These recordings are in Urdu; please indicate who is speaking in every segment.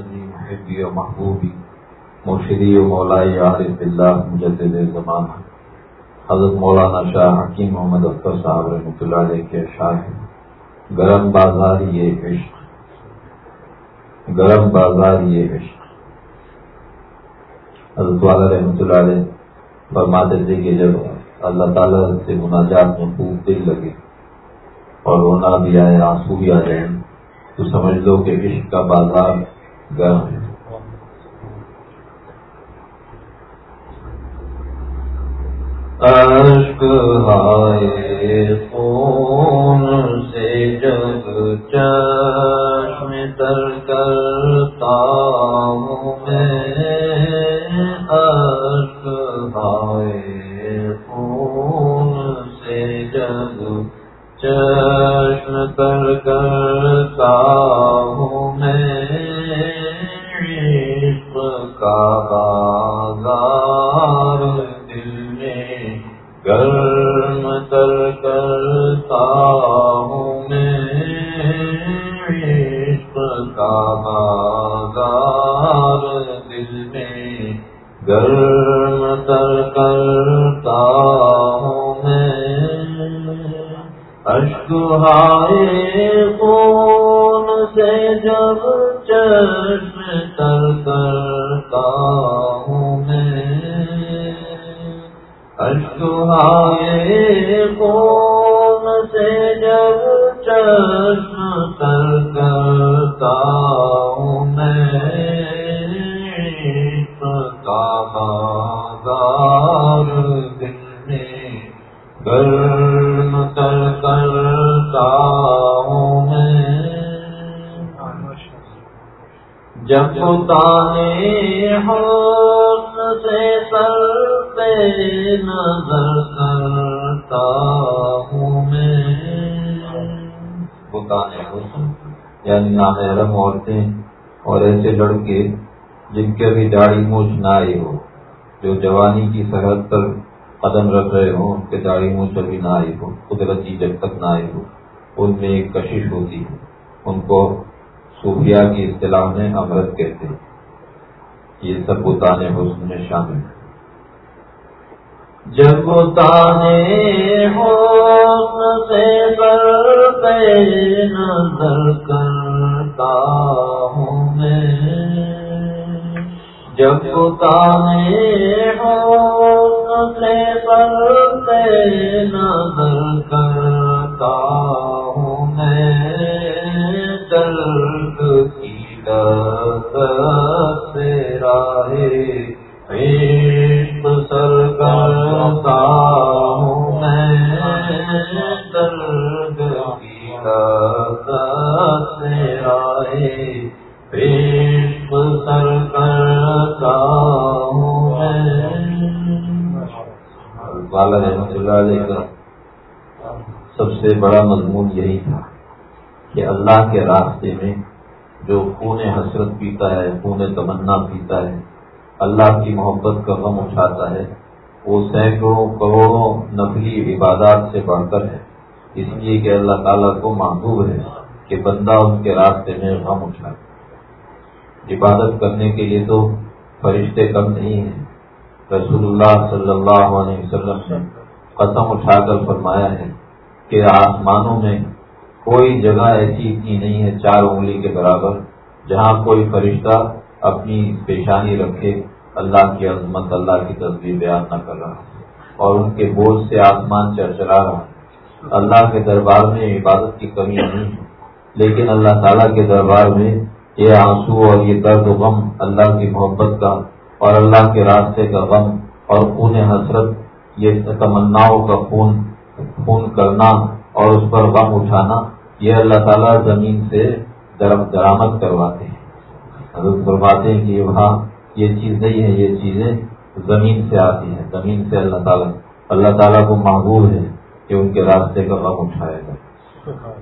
Speaker 1: محمدی، محبی و محبوبی، مرشدی و مولائی عارف اللہ مجدد زمان حضرت مولانا شاہ حکیم محمد اختر صاحب رحمۃ اللہ علیہ کے شاہ گرم بازار یہ عشق۔ گرم بازار یہ عشق۔ حضرت والا رحمۃ اللہ علیہ فرماتے تھے کہ جب اللہ تعالیٰ سے مناجات میں خوب دل لگے اور رونا بھی آئے، آنسو بھی آ جائیں، تو سمجھ لو کہ عشق کا بازار گرم ہے اشک ہائے خون سے جگ چشم تر کرتا ہوں میں اشک ہائے خون سے جگ چشم تر کرتا ہوں کا بازار ہائے سے جب چشم تر کرتا ہوں میں کا بازار دل میں گرم تر کرتا ہوں میں جب تانے حسن سے سر پہ نظر یعنی نامحرم عورتیں اور ایسے لڑکے جن کے ابھی داڑھی مونچھ نہ آئی ہو، جو جوانی کی سرحد پر قدم رکھ رہے ہوں، ان کے داڑھی منہ ابھی نہ آئی ہو، قدرتی جب تک نہ آئی ہو، ان میں ایک کشش ہوتی ہے۔ ان کو صوفیہ کی اصطلاح میں امرت کہتے ہیں۔ یہ سب بتانے حسن میں شامل ہے جب تانے حسن سے سر پہ نظر کرتا ہوں میں۔ جب تانے حسن سے سر پہ نظر کرتا ہوں میں۔ درد کی لذت سے راہ عشق سر کرتا ہوں میں درد کی سے راہ عشق سر کرتا ہوں میں بالا رحمت اللہ علیہ کا سب سے بڑا مضمون یہی تھا کہ اللہ کے راستے میں جو خون حسرت پیتا ہے، خون تمنا پیتا ہے اللہ کی محبت کا غم اٹھاتا ہے۔ وہ سینکڑوں کروڑوں نفلی عبادات سے بڑھ کر ہے۔ اس لیے کہ اللہ تعالیٰ کو محبوب ہے کہ بندہ ان کے راستے میں غم اٹھائے۔ عبادت کرنے کے لیے تو فرشتے کم نہیں ہیں۔ رسول اللہ صلی اللہ علیہ وسلم نے قسم اٹھا کر فرمایا ہے کہ آسمانوں میں کوئی جگہ ایسی اتنی نہیں ہے چار انگلی کے برابر جہاں کوئی فرشتہ اپنی پیشانی رکھے، اللہ کی عظمت، اللہ کی تصویر بیان نہ کر رہا اور ان کے بوجھ سے آسمان چرچرا رہا اللہ کے دربار میں عبادت کی کمی نہیں لیکن اللہ تعالیٰ کے دربار میں یہ آنسو اور یہ درد و غم اللہ کی محبت کا اور اللہ کے راستے کا غم اور خون حسرت، یہ تمناؤں کا خون خون کرنا اور اس پر غم اٹھانا، یہ اللہ تعالیٰ زمین سے درآمد کرواتے ہیں۔ حضرت فرماتے ہیں کہ وہاں یہ چیز نہیں ہے یہ چیزیں زمین سے آتی ہیں زمین سے اللہ تعالیٰ اللہ تعالیٰ کو معبول ہے کہ ان کے راستے کا غم اٹھائے گا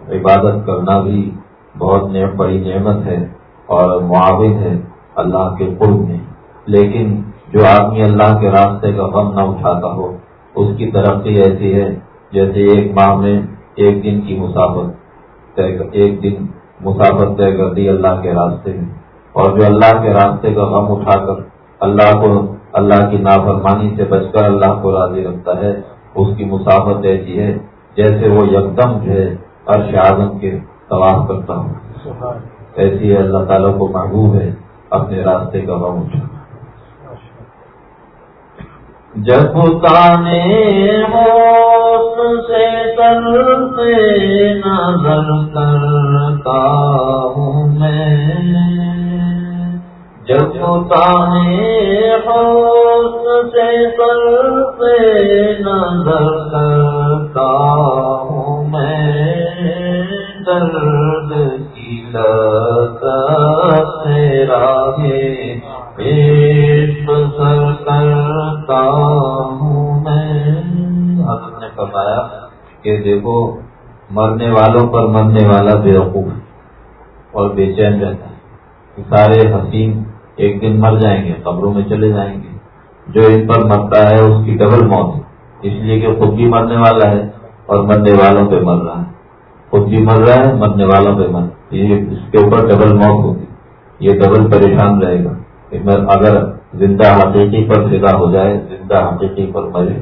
Speaker 1: عبادت کرنا بھی بہت بڑی نعمت ہے اور معاون ہے اللہ کے قرب میں۔ لیکن جو آدمی اللہ کے راستے کا غم نہ اٹھاتا ہو اس کی ترقی ایسی ہے جیسے ایک ماہ میں ایک دن کی مسافت ایک دن مسافت طے کر دی اللہ کے راستے میں۔ اور جو اللہ کے راستے کا غم اٹھا کر اللہ کو اللہ کی نافرمانی سے بچ کر اللہ کو راضی رکھتا ہے اس کی مسافت ایسی ہے جیسے وہ یکدم جو ہے عرش اعظم کے طواف کرتا ہوں ایسی ہے اللہ تعالیٰ کو محبوب ہے اپنے راستے کا غم اٹھا۔ جب تانے سے کرتے نظر کرتا ہوں میں۔ جب تانے سے کرتے نظر کرتا ہوں میں، درد کی تیرا پیٹ سر کرتا ہوں میں۔ حضرت نے بتایا کہ دیکھو، مرنے والوں پر مرنے والا بے وقوف اور بے چین رہتا ہے۔ سارے حسین ایک دن مر جائیں گے، قبروں میں چلے جائیں گے۔ جو ان پر مرتا ہے، اس کی ڈبل موت اس لیے کہ خود بھی مرنے والا ہے اور مرنے والوں پہ مر رہا ہے۔ خود بھی مر رہا ہے، مرنے والوں پہ مر یہ اس کے اوپر ڈبل موت ہوگی۔ یہ ڈبل پریشان رہے گا۔ اگر زندہ حقیقی پر فدا ہو جائے، زندہ حقیقی پر مرے،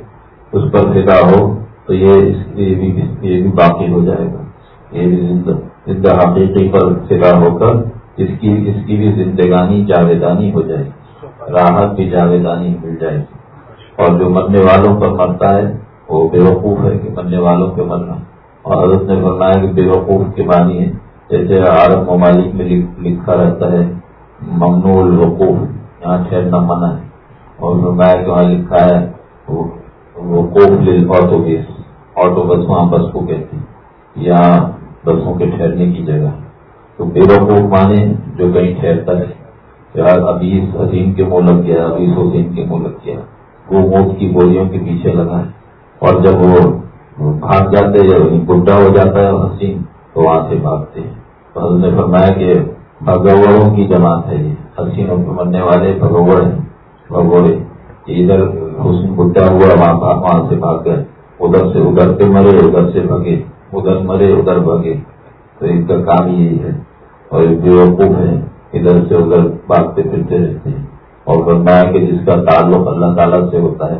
Speaker 1: اس پر فدا ہو، تو یہ بھی باقی ہو جائے گا۔ یہ بھی زندہ حقیقی پر فدا ہو کر اس کی اس کی بھی زندگانی جاویدانی ہو جائے راحت بھی جاویدانی مل جائے اور جو مرنے والوں پر مرتا ہے، وہ بے وقوف ہے کہ مرنے والوں پہ مرنا۔ اور حضرت نے فرمایا کہ بے وقوف کے معنی ہے۔ جیسے عرب ممالک میں لکھا رہتا ہے، ممنوع الوقوف، یہاں ٹھہرنا منع ہے۔ اور فرمایا کہ وہاں لکھا ہے وقوف آٹو بیس آٹو بس وہاں بس کو کہتے ہیں۔ یہاں بسوں کے ٹھہرنے کی جگہ۔ تو بے وقوف مانے جو کہیں ٹھہرتا ہے۔ یار ابیس حسین کے منہ لگ گیا ابیس حسین کے منہ لگ گیا۔ وہ موت کی گولیوں کے پیچھے لگا ہے۔ اور جب وہ بھاگ جاتے یا یعنی گڈا ہو جاتا ہے حسین، تو وہاں سے بھاگتے ہیں۔ تو حضرت نے فرمایا کہ بھگوڑوں کی جماعت ہے یہ۔ حسینوں کو مرنے والے بھگوڑ ہیں، بھگوڑے۔ ادھر حسن گڈا ہوا، وہاں وہاں سے بھاگ گئے۔ ادھر سے ادھر پہ مرے، ادھر سے بھگے۔ ادھر مرے، ادھر بھگے۔ تو ان کا کام یہی ہے اور بے وقوف ہے، ادھر سے ادھر بھاگتے پھرتے رہتے ہیں۔ اور فرمایا کہ جس کا تعلق اللہ تعالیٰ سے ہوتا ہے،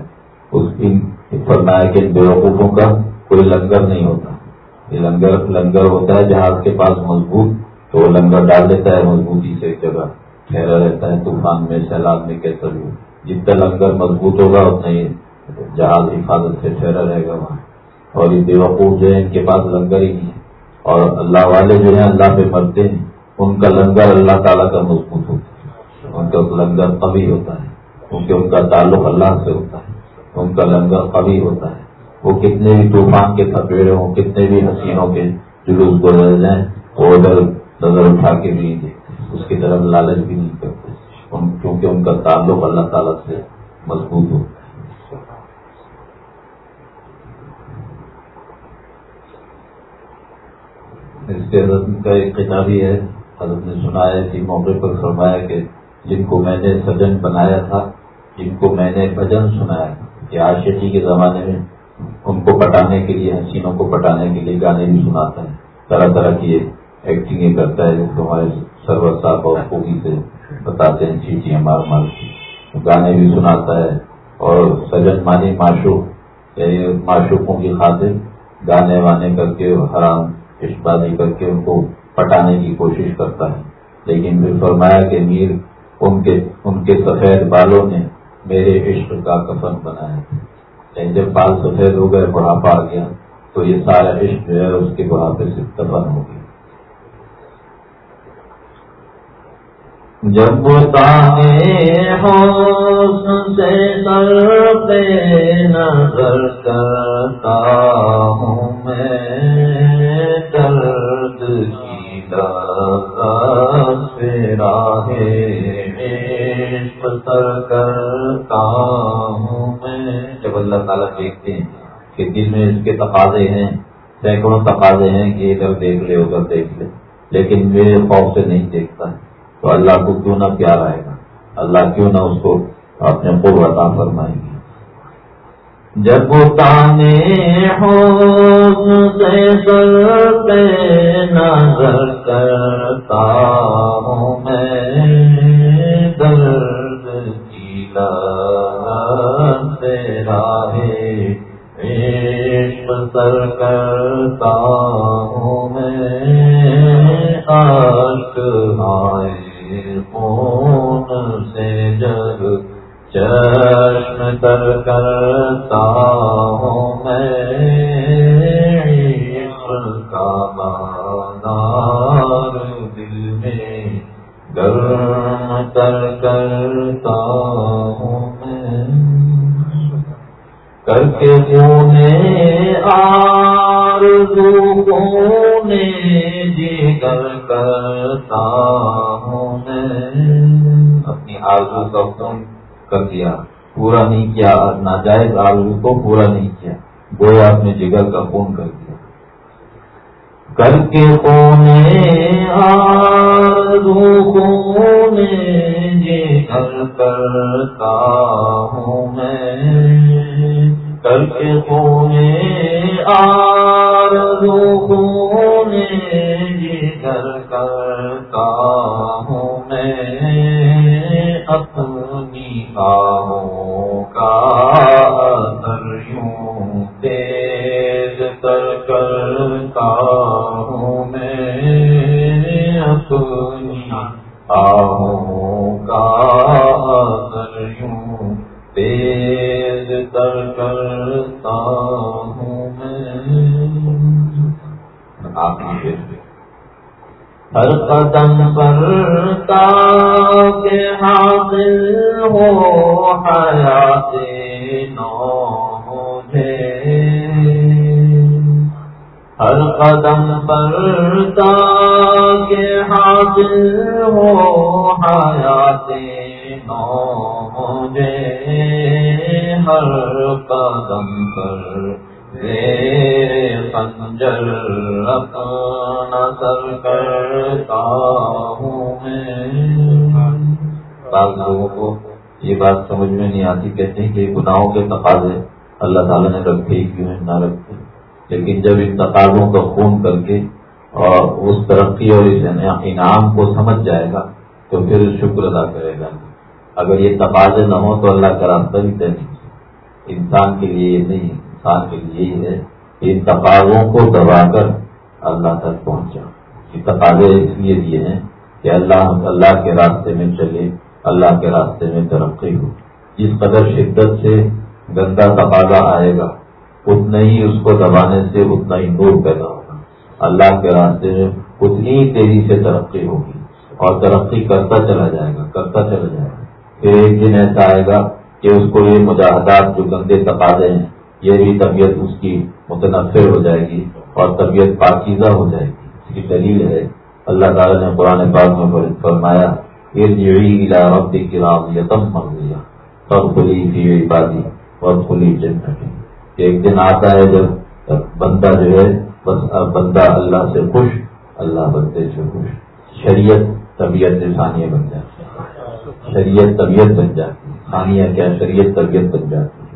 Speaker 1: اس کی فرمایا کہ بے وقوفوں کا کوئی لنگر نہیں ہوتا۔ یہ لنگر لنگر ہوتا ہے جہاں کے پاس مضبوط، تو وہ لنگر ڈال دیتا ہے، مضبوطی سے ایک جگہ ٹھہرا رہتا ہے، طوفان میں، سیلاب میں، کیسا بھی جتنا لنگر مضبوط ہوگا، اتنا ہی جہاز حفاظت سے ٹھہرا رہے گا وہاں۔ اور یہ بے وقوف جو ہے، ان کے پاس لنگر ہی نہیں ہے۔ اور اللہ والے جو ہیں اللہ پہ مرتے ہیں، ان کا لنگر اللہ تعالیٰ کا مضبوط ہوتا ہے۔ ان کا لنگر قوی ہوتا ہے۔ کیونکہ ان کا تعلق اللہ سے ہوتا ہے۔ ان کا لنگر قوی ہوتا ہے۔ وہ کتنے بھی طوفان کے تھپیڑے ہوں، کتنے بھی حسینوں کے جلوس گزر جائیں، وہ ادھر نظر اٹھا کے بھی نہیں دیکھتے۔ اس کی طرف لالچ بھی نہیں کرتے۔ کیونکہ ان کا تعلق اللہ تعالیٰ سے مضبوط ہوتا ہے۔ اس کے حضرت کا ایک کتابی ہے، حضرت نے سنایا کہ موقع پر فرمایا کہ جن کو میں نے سجن بنایا تھا، جن کو میں نے بھجن سنایا کہ آشی کے زمانے میں ان کو پٹانے کے لیے، حسینوں کو پٹانے کے لیے گانے بھی سناتا ہے۔ طرح طرح کی ایکٹنگیں کرتا ہے جس کو ہمارے سرور صاحب اور خوبی سے بتاتے ہیں چیچیاں مار مار کی گانے بھی سناتا ہے اور سجن مانی معشوق یعنی معشوقوں کی خاطر گانے وانے کر کے حرام بازی کر کے ان کو پٹانے کی کوشش کرتا ہے لیکن پھر فرمایا کہ میر، ان کے ان کے سفید بالوں نے میرے عشق کا کفن بنایا۔ جب بال سفید ہو گئے، بڑھاپا آ گیا، تو یہ سارا عشق جو ہے، اس کے بڑھاپے سے کفن ہو گیا۔ جب تانے سے سر پہ نظر کرتا ہوں میں درد کی سر کرتا ہوں میں۔ جب اللہ تعالیٰ دیکھتے ہیں کہ دل میں اس کے تقاضے ہیں، سینکڑوں تقاضے ہیں کہ ادھر دیکھ لے، ادھر دیکھ لے۔ لیکن میرے خوف سے نہیں دیکھتا ہے۔ تو اللہ کو کیوں نہ پیار آئے گا اللہ کیوں نہ اس کو اپنے عطا فرمائیں گے جب تانے ہو سے سر پہ نظر کرتا ہوں میں، درد کی تیرا ہے عشق سر کرتا ہوں میں۔ آشک آئے خون سے جگ چشم تر کرتا ہوں میں۔ کا بازار دل میں گرم تر کرتا ہوں میں کر کے سونے آر دونے جی کر کرتا ہوں میں اپنی آرزو کا کر دیا۔ پورا نہیں کیا، ناجائز آلو کو پورا نہیں کیا۔ گویا اپنے جگر کا خون کر دیا۔ کر کے کونے کونے جگر کرتا ہوں میں۔ کر کے کونے کونے جگر کرتا ہوں میں۔ اپنی کا یوں تیز کر کرتا ہوں میں اپنی آہوں کا یوں تیز کرتا ہوں میں آپ ہر قدم پر ہو حیات نو مجھے ہر قدم پر خنجر اپنا سر کرتا ہوں میں لوگوں کو یہ بات سمجھ میں نہیں آتی کہتے ہیں کہ گناہوں کے تقاضے اللہ تعالیٰ نے رکھے کیوں نہ رکھے لیکن جب ان تقاضوں کا خون کر کے اور اس ترقی اور اس انعام کو سمجھ جائے گا تو پھر شکر ادا کرے گا۔ اگر یہ تقاضے نہ ہوں تو اللہ کا راستہ بھی طے نہیں۔ انسان کے لیے یہ نہیں، انسان کے لیے یہی ہے کہ ان تقاضوں کو دبا کر اللہ تک پہنچا۔ یہ تقاضے اس لیے دیے ہیں کہ اللہ اللہ کے راستے میں چلے، اللہ کے راستے میں ترقی ہو۔ جس قدر شدت سے گندا تقاضا آئے گا، اتنا ہی اس کو دبانے سے اتنا ہی نور پیدا ہوگا اللہ کے راستے میں اتنی تیزی سے ترقی ہوگی اور ترقی کرتا چلا جائے گا، کرتا چلا جائے گا۔ پھر ایک دن ایسا آئے گا کہ اس کو یہ مجاہدات جو گندے تقاضے ہیں، یہ بھی طبیعت اس کی متنفر ہو جائے گی اور طبیعت پاکیزہ ہو جائے گی۔ اس کی دلیل ہے، اللہ تعالیٰ نے قرآن پاک میں فرمایا کی گیا کھلی تھی عبادی اور کھلی جنت ایک دن آتا ہے جب بندہ جو ہے بس بندہ اللہ سے خوش، اللہ بندے سے خوش۔ شریعت طبیعت ثانیہ بن جاتی شریعت طبیعت بن جاتی ثانیہ کیا شریعت طبیعت بن جاتی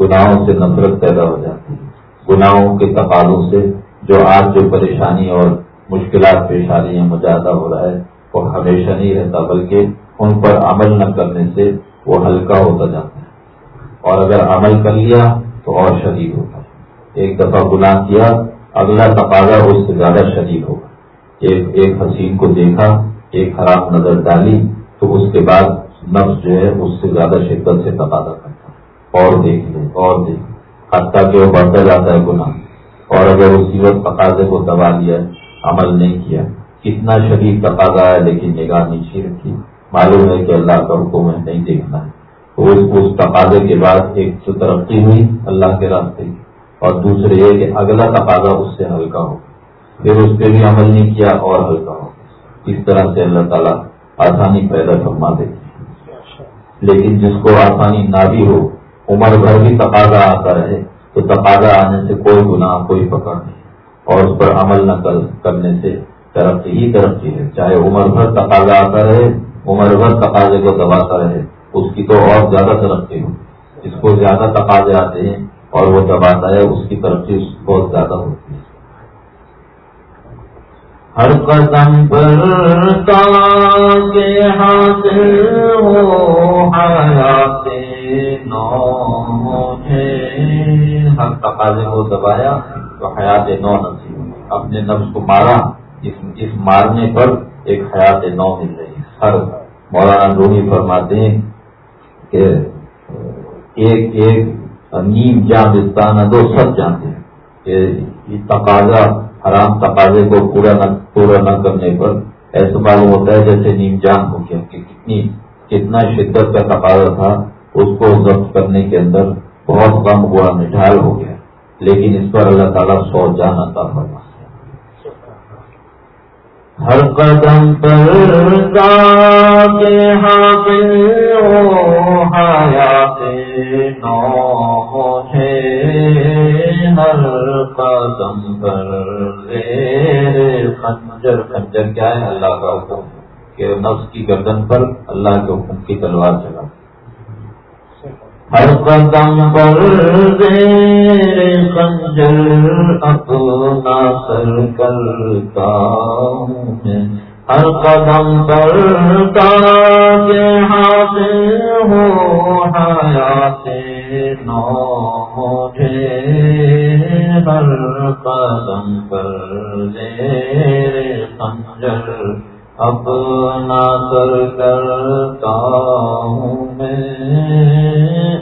Speaker 1: گناہوں سے نفرت پیدا ہو جاتی ہے۔ گناہوں کے تقاضوں سے جو آج جو پریشانی اور مشکلات پیش آ رہی ہیں مجاہدہ ہو رہا ہے، وہ ہمیشہ نہیں رہتا، بلکہ ان پر عمل نہ کرنے سے وہ ہلکا ہوتا جاتا ہے۔ اور اگر عمل کر لیا تو اور شدید ہوتا ہے۔ ایک دفعہ گناہ کیا اگلا تقاضا اس سے زیادہ شدید ہوگا ایک ایک حسین کو دیکھا، ایک خراب نظر ڈالی، تو اس کے بعد نفس جو ہے اس سے زیادہ شدت سے تقاضا کرتا۔ اور دیکھ لے، اور دیکھ۔ حتیٰ کہ وہ بڑھتا جاتا ہے گناہ۔ اور اگر اسی وقت تقاضے کو دبا دیا، عمل نہیں کیا۔ کتنا شدید تقاضا ہے، لیکن نگاہ نیچے رکھی۔ معلوم ہے کہ اللہ کا حکم ہے، نہیں دیکھنا ہے۔ تو اس تقاضے کے بعد ایک تو ترقی ہوئی، اللہ کے راستے کی۔ اور دوسرے یہ کہ اگلا تقاضا اس سے ہلکا ہو۔ پھر اس پہ بھی عمل نہیں کیا اور ہلکا ہو۔ اس طرح سے اللہ تعالیٰ آسانی پیدا فرما دیتی لیکن جس کو آسانی نہ بھی ہو، عمر بھر بھی تقاضا آتا رہے، تو تقاضا آنے سے کوئی گناہ، کوئی پکڑ نہیں۔ اور اس پر عمل نہ کرنے سے ترقی ہی ترقی ہے۔ چاہے عمر بھر تقاضا آتا رہے، عمر بھر تقاضے کو دباتا رہے، اس کی تو اور زیادہ ترقی ہو۔ اس کو زیادہ تقاضے آتے ہیں اور وہ دباتا ہے اس کی ترقی بہت زیادہ ہوتی ہے۔ ہر قدم پر کے حاصل ہو حیات نو ہے ہر تقاضے کو دبایا تو حیات نو نصیب اپنے نفس کو مارا، اس مارنے پر ایک حیات نو مل رہی ہر مولانا روحی فرماتے ہیں کہ ایک ایک نیم جان دو سب جانتے ہیں کہ تقاضا، حرام تقاضے کو پورا نہ پورا نہ کرنے پر ایسا معلوم ہوتا ہے جیسے نیم جان ہو گیا کہ کتنی کتنا شدت کا تقاضا تھا، اس کو ضبط کرنے کے اندر بہت کم ہوا مٹھال ہو گیا۔ لیکن اس پر اللہ تعالیٰ سو جان عطا فرما ہر قدم پر کے ہو، حیات نو ہے۔ ہر قدم پر خنجر خنجر کیا ہے؟ اللہ کا حکم کہ نفس کی گردن پر اللہ کے حکم کی تلوار چلا ہر قدم پر دیر خنجر اپنا سر کرتا ہوں میں۔ ہر قدم پر کے ہاتھ ہو حیات نو مجھے۔ ہر قدم پر دیر خنجر اپنا سر کرتا ہوں میں۔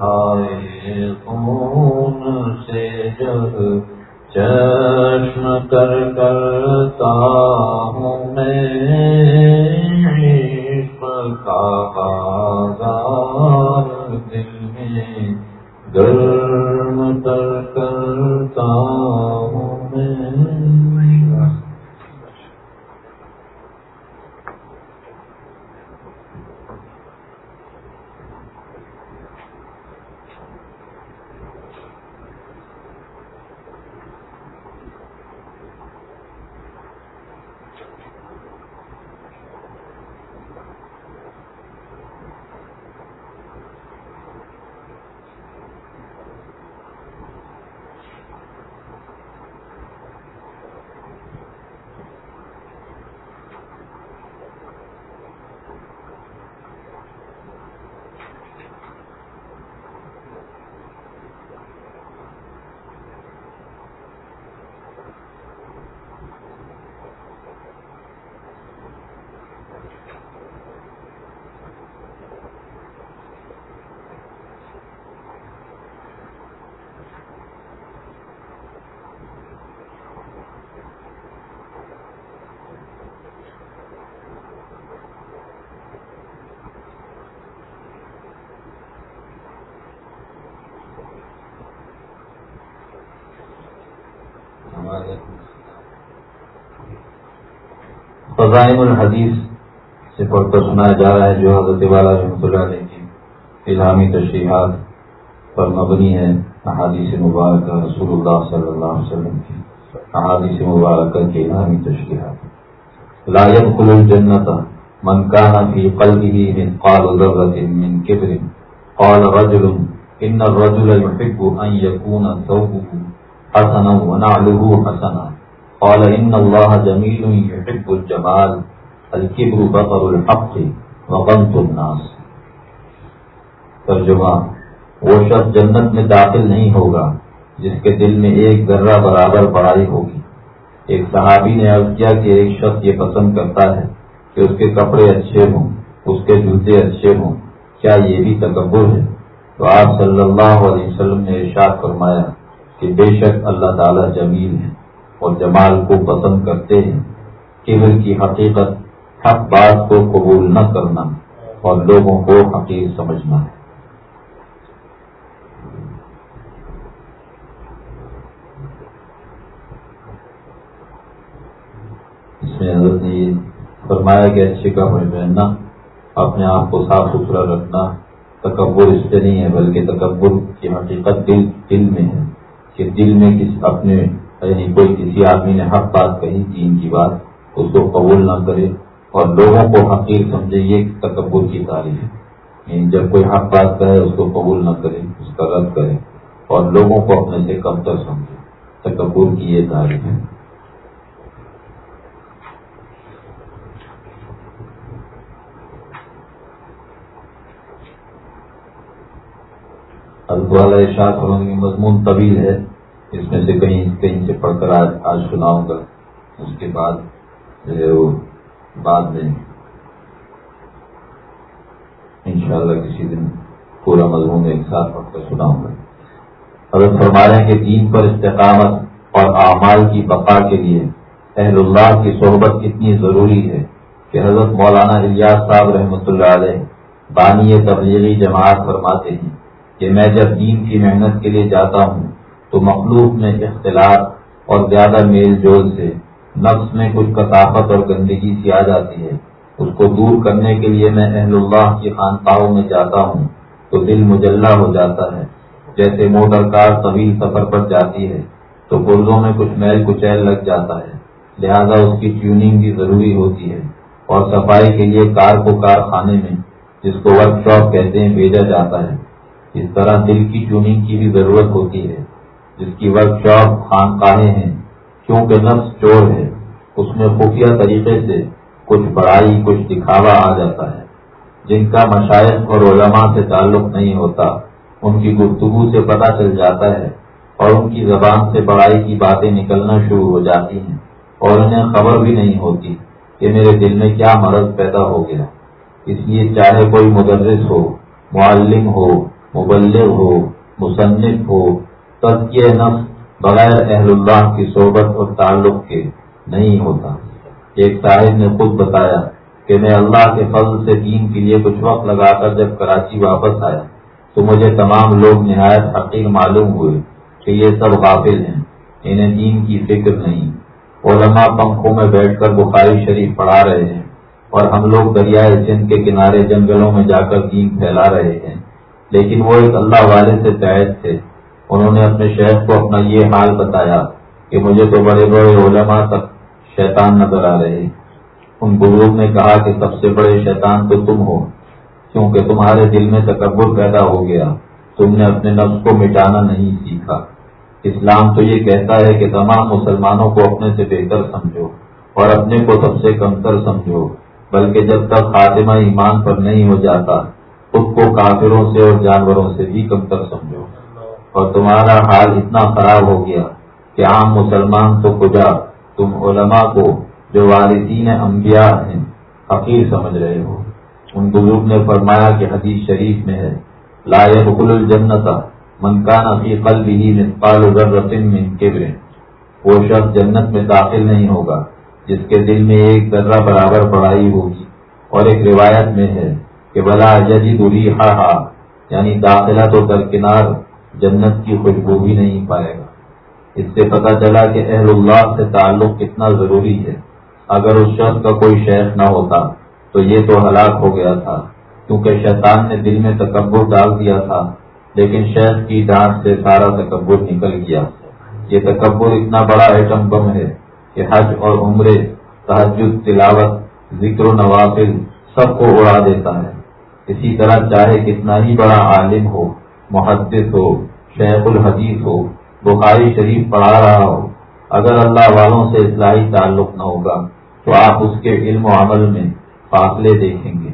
Speaker 1: ہائے خون سے جب چشم کر کرتا ہوں میں کا بازار دل میں گرم کر کرتا ہوں میں فضائم الحدیث سے پڑھ کر سنایا جا رہا ہے جو حضرت والا رحمۃ اللہ علیہ کی الہامی تشریحات پر مبنی ہے احادیث مبارکہ، رسول اللہ صلی اللہ علیہ وسلم کی احادیث مبارکہ کی الہامی تشریحات۔ لا يدخل الجنة من كان في قلبه من قال ذرة من كبر۔ قال رجل، إن الرجل يحب أن يكون ثوبه حسنا ونعله حسنا۔ قال ان الله جميل يحب الجمال، الكبر بطر الحق، وغمط الناس. ترجمہ، وہ شخص جنت میں داخل نہیں ہوگا، جس کے دل میں ایک ذرہ برابر بڑائی ہوگی۔ ایک صحابی نے عرض کیا کہ ایک شخص یہ پسند کرتا ہے کہ اس کے کپڑے اچھے ہوں، اس کے جوتے اچھے ہوں۔ کیا یہ بھی تکبر ہے؟ تو آپ صلی اللہ علیہ وسلم نے ارشاد فرمایا کہ بے شک اللہ تعالی جمیل ہے اور جمال کو پسند کرتے ہیں کبر کی حقیقت حق بات کو قبول نہ کرنا اور لوگوں کو حقیق سمجھنا ہے۔ اس میں حضرت نے یہ فرمایا کہ اچھے کپڑے پہننا اپنے آپ کو صاف ستھرا رکھنا تکبر اس سے نہیں ہے، بلکہ تکبر کی حقیقت دل دل میں ہے کہ دل میں کس اپنے یعنی کوئی کسی آدمی نے حق بات کہی دین کی بات اس کو قبول نہ کرے اور لوگوں کو حقیق سمجھے، یہ تکبر کی تعریف ہے۔ یعنی جب کوئی حق بات کرے اس کو قبول نہ کرے، اس کا رد کرے اور لوگوں کو اپنے سے کم تر سمجھے۔ تکبر کی یہ تعریف ہے۔ والا ارشاد ہونے کی مضمون طویل ہے۔ اس میں سے کہیں کہیں سے پڑھ کر آج آج سناؤں گا۔ اس کے بعد بعد میں انشاءاللہ کسی دن پورا مضمون ایک ساتھ پڑھ کر سناؤں گا۔ اگر فرما رہے ہیں کہ دین پر استقامت اور اعمال کی بقا کے لیے اہل اللہ کی صحبت اتنی ضروری ہے کہ حضرت مولانا الیاس صاحب رحمۃ اللہ علیہ بانی تبلیغی جماعت فرماتے ہیں کہ میں جب دین کی محنت کے لیے جاتا ہوں تو مخلوق میں اختلاف اور زیادہ میل جول سے نفس میں کچھ کثافت اور گندگی سی آ جاتی ہے۔ اس کو دور کرنے کے لیے میں اہل اللہ کی خانقاہوں میں جاتا ہوں تو دل مجلہ ہو جاتا ہے۔ جیسے موٹر کار طویل سفر پر جاتی ہے تو پرزوں میں کچھ میل کچیل لگ جاتا ہے۔ لہذا اس کی ٹیوننگ بھی ضروری ہوتی ہے اور صفائی کے لیے کار کو کارخانے میں، جس کو ورک شاپ کہتے ہیں، بھیجا جاتا ہے۔ اس طرح دل کی ٹیوننگ کی بھی ضرورت ہوتی ہے۔ جس کی ورک شاپ خانقاہیں ہیں کیونکہ نفس چور ہے، اس میں خفیہ طریقے سے کچھ بڑائی، کچھ دکھاوا آ جاتا ہے۔ جن کا مشاعر اور علماء سے تعلق نہیں ہوتا، ان کی گفتگو سے پتہ چل جاتا ہے اور ان کی زبان سے بڑائی کی باتیں نکلنا شروع ہو جاتی ہیں۔ اور انہیں خبر بھی نہیں ہوتی کہ میرے دل میں کیا مرض پیدا ہو گیا۔ اس لیے چاہے کوئی مدرس ہو، معلم ہو، مبلغ ہو، مصنف ہو تزکیہ نفس بغیر اہل اللہ کی صحبت اور تعلق کے نہیں ہوتا۔ ایک صاحب نے خود بتایا کہ میں اللہ کے فضل سے دین کے لیے کچھ وقت لگا کر جب کراچی واپس آیا تو مجھے تمام لوگ نہایت حقیق معلوم ہوئے کہ یہ سب غافل ہیں، انہیں دین کی فکر نہیں۔ علماء پنکھوں میں بیٹھ کر بخاری شریف پڑھا رہے ہیں اور ہم لوگ دریائے سندھ کے کنارے جنگلوں میں جا کر دین پھیلا رہے ہیں۔ لیکن وہ ایک اللہ والے سے قید تھے۔ انہوں نے اپنے شہر کو اپنا یہ حال بتایا کہ مجھے تو بڑے بڑے علماء تک شیطان نظر آ رہے ان بزرگ نے کہا کہ سب سے بڑے شیطان تو تم ہو، کیونکہ تمہارے دل میں تکبر پیدا ہو گیا۔ تم نے اپنے نفس کو مٹانا نہیں سیکھا۔ اسلام تو یہ کہتا ہے کہ تمام مسلمانوں کو اپنے سے بہتر سمجھو اور اپنے کو سب سے کمتر سمجھو، بلکہ جب تک خاتمہ ایمان پر نہیں ہو جاتا، خود کو کافروں سے اور جانوروں سے بھی کمتر سمجھو۔ اور تمہارا حال اتنا خراب ہو گیا کہ عام مسلمان تو خدا تم علماء کو جو والدین انبیاء ہیں حقیر سمجھ رہے ہو۔ ان بزرگ نے فرمایا کہ حدیث شریف میں ہے، لا بکل الجنت منکان فی قلب ہی نسپال رسم من کبر۔ وہ شخص جنت میں داخل نہیں ہوگا، جس کے دل میں ایک ذرہ برابر پڑھائی ہوگی۔ اور ایک روایت میں ہے کہ بلا جدید ہا یعنی داخلہ تو درکنار جنت کی خوشبو بھی نہیں پائے گا۔ اس سے پتا چلا کہ اہل اللہ سے تعلق کتنا ضروری ہے۔ اگر اس شخص کا کوئی شیخ نہ ہوتا، تو یہ تو ہلاک ہو گیا تھا۔ کیونکہ شیطان نے دل میں تکبر ڈال دیا تھا، لیکن شیخ کی ڈانٹ سے سارا تکبر نکل گیا۔ یہ تکبر اتنا بڑا ایٹم بم ہے کہ حج اور عمرے تحجد تلاوت، ذکر و نوافل سب کو اڑا دیتا ہے۔ اسی طرح چاہے کتنا ہی بڑا عالم ہو محدث ہو، شیخ الحدیث ہو، بخاری شریف پڑھا رہا ہو، اگر اللہ والوں سے اصلاحی تعلق نہ ہوگا، تو آپ اس کے علم و عمل میں فاصلے دیکھیں گے۔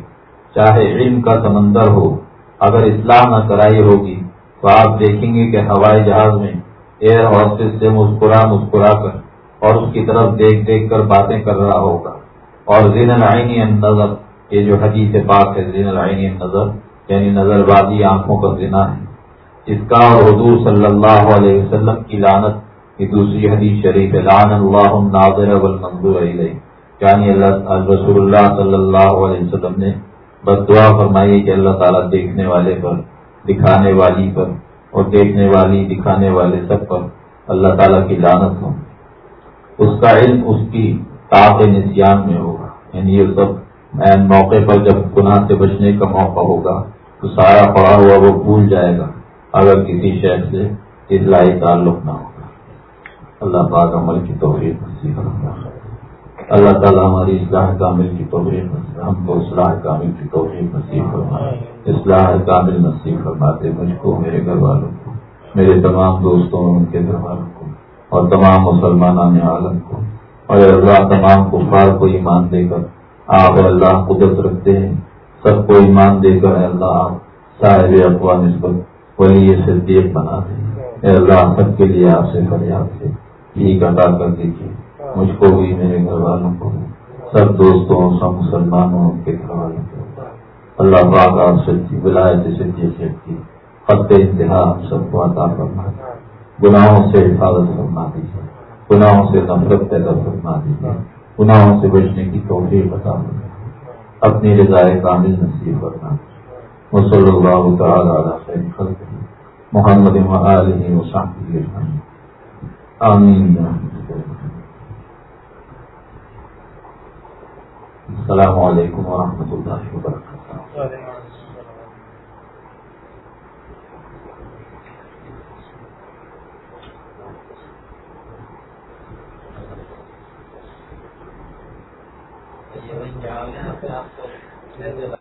Speaker 1: چاہے علم کا سمندر ہو، اگر اصلاح نہ کرائی ہوگی، تو آپ دیکھیں گے کہ ہوائی جہاز میں ایئر ہاسٹل سے مسکرا مسکرا کر اور اس کی طرف دیکھ دیکھ کر باتیں کر رہا ہوگا۔ اور زین العینی نظر یہ جو حدیث پاک ہے زین العینی نظر یعنی نظر بازی آنکھوں کا زنا ہے۔ اس کا اور حضور صلی اللہ علیہ وسلم کی لانت کی دوسری حدیث شریف لان اللہ ناظر والمنظور علیہ یعنی اللہ رسول اللہ صلی اللہ علیہ وسلم نے بس دعا فرمائی کہ اللہ تعالیٰ دیکھنے والے پر، دکھانے والی پر اور دیکھنے والی، دکھانے والے سب پر اللہ تعالیٰ کی لانت ہو۔ اس کا علم اس کی طاق نسیان میں ہوگا۔ یعنی یہ سب موقع پر جب گناہ سے بچنے کا موقع ہوگا تو سارا پڑا ہوا وہ بھول جائے گا، اگر کسی شہر سے اطلاعی تعلق نہ ہوگا اللہ پاک عمل کی توفیق اللہ تعالیٰ ہماری اصلاح کامل کی توفیق ہم کو اصلاح کامل کی توفیق نصیب فرمائے۔ اصلاح کامل نصیب فرماتے، مجھ کو، میرے گھر والوں کو، میرے تمام دوستوں اور ان کے گھر والوں کو، اور تمام مسلمان عالم کو۔ اور اللہ تمام کفار کو ایمان دے کر آپ اللہ قدرت رکھتے ہیں سب کو ایمان دے کر اللہ، آپ صاحب اقوام نسبت وہی صدیق بنا دیں۔ اے اللہ، سب کے لیے آپ سے فریاد سے ٹھیک ادا کر دیجیے مجھ کو بھی، میرے گھر والوں کو سب دوستوں، سب مسلمانوں کے گھر والوں کو۔ اللہ پاک آپ سے ولایت صدیق کی۔ خط انتہا ہم سب کو عطا فرما گناہوں سے حفاظت فرما دیجیے گناہوں سے نفرت پیدا فرما دیجیے گناہوں سے بچنے کی توفیق بتا دیں اپنی رضائے کامل نصیب کرنا۔ صلی اللہ تعالی علی خیر خلق محمد و آلہ علیہ وسلم آمین۔ السلام علیکم ورحمۃ اللہ وبرکاتہ۔ یہاں پہ آپ کو جی جی